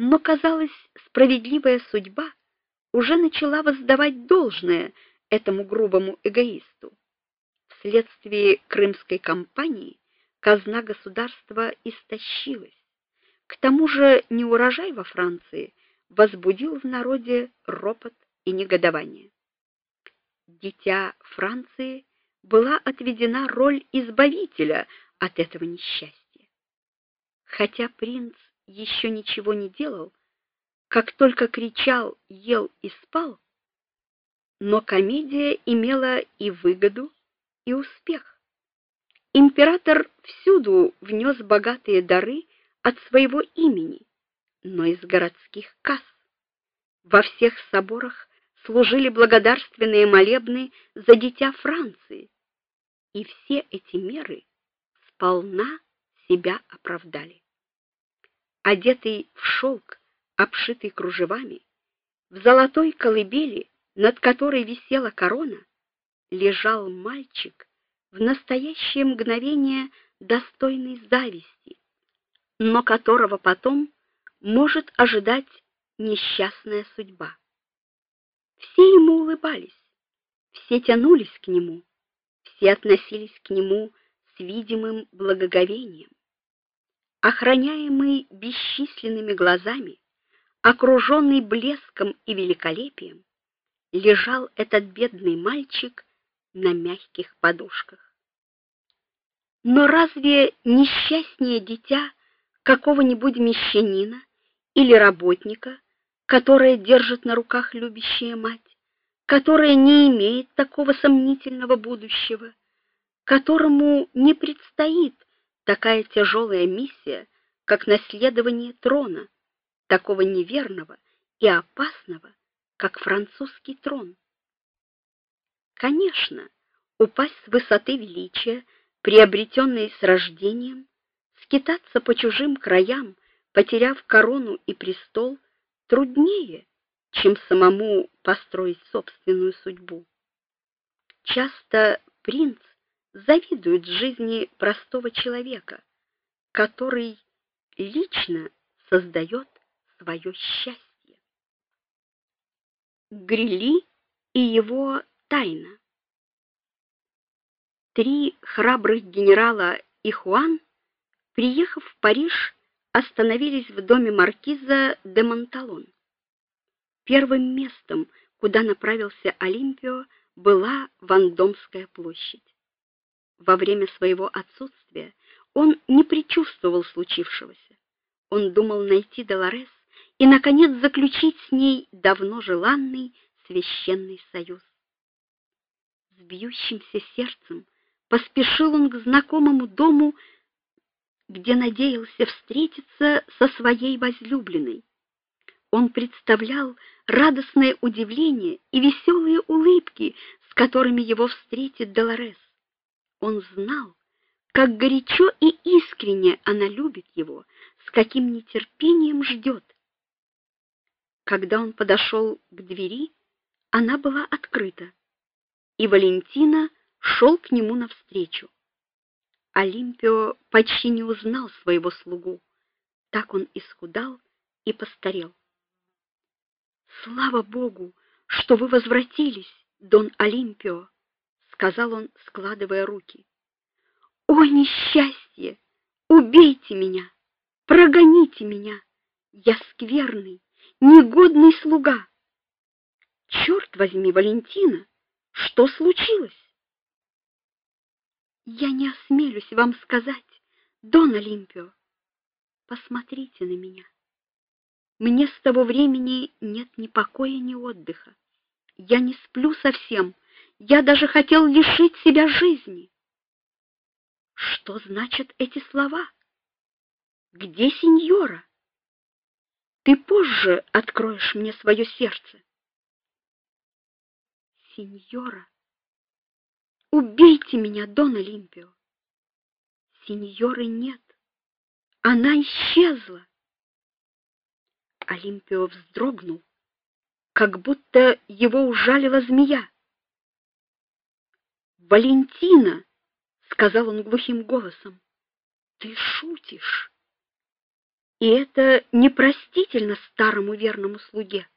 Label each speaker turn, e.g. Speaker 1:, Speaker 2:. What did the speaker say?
Speaker 1: Но, казалось, справедливая судьба уже начала воздавать должное этому грубому эгоисту. Вследствие Крымской кампании казна государства истощилась. К тому же неурожай во Франции возбудил в народе ропот и негодование. Дитя Франции была отведена роль избавителя от этого несчастья. Хотя принц еще ничего не делал, как только кричал, ел и спал, но комедия имела и выгоду, и успех. Император всюду внес богатые дары от своего имени, но из городских касс. Во всех соборах служили благодарственные молебны за дитя Франции. И все эти меры сполна себя оправдали. Одетый в шелк, обшитый кружевами, в золотой колыбели, над которой висела корона, лежал мальчик в настоящее мгновение достойный зависти, но которого потом может ожидать несчастная судьба. Все ему улыбались, все тянулись к нему, все относились к нему с видимым благоговением охраняемый бесчисленными глазами, окруженный блеском и великолепием, лежал этот бедный мальчик на мягких подушках. Но разве несчастнее дитя какого-нибудь мещанина или работника, которое держит на руках любящая мать, которая не имеет такого сомнительного будущего, которому не предстоит такая тяжелая миссия, как наследование трона, такого неверного и опасного, как французский трон. Конечно, упасть с высоты величия, приобретенной с рождением, скитаться по чужим краям, потеряв корону и престол, труднее, чем самому построить собственную судьбу. Часто принц завидуют жизни простого человека, который лично создает свое счастье. Грили и его тайна. Три храбрых генерала и Хуан, приехав в Париж, остановились в доме маркиза де Монталон. Первым местом, куда направился Олимпио, была Вандомская площадь. Во время своего отсутствия он не предчувствовал случившегося. Он думал найти Долорес и наконец заключить с ней давно желанный священный союз. С бьющимся сердцем поспешил он к знакомому дому, где надеялся встретиться со своей возлюбленной. Он представлял радостное удивление и веселые улыбки, с которыми его встретит Долорес. Он знал, как горячо и искренне она любит его, с каким нетерпением ждет. Когда он подошел к двери, она была открыта, и Валентина шел к нему навстречу. Олимпио почти не узнал своего слугу, так он исхудал и постарел. Слава богу, что вы возвратились, Дон Олимпио, сказал он, складывая руки. О несчастье! Убейте меня! Прогоните меня! Я скверный, негодный слуга. Черт возьми, Валентина, что случилось? Я не осмелюсь вам сказать, Дон Олимпио. Посмотрите на меня. Мне с того времени нет ни покоя, ни отдыха. Я не сплю совсем я даже хотел лишить себя жизни. Что значат эти слова? Где сеньора? Ты позже откроешь мне свое сердце. Сеньора, убейте меня, Дон Олимпио. Сеньоры нет. Она исчезла. Олимпио вздрогнул, как будто его ужалила змея. И это непростительно старому верному слуге.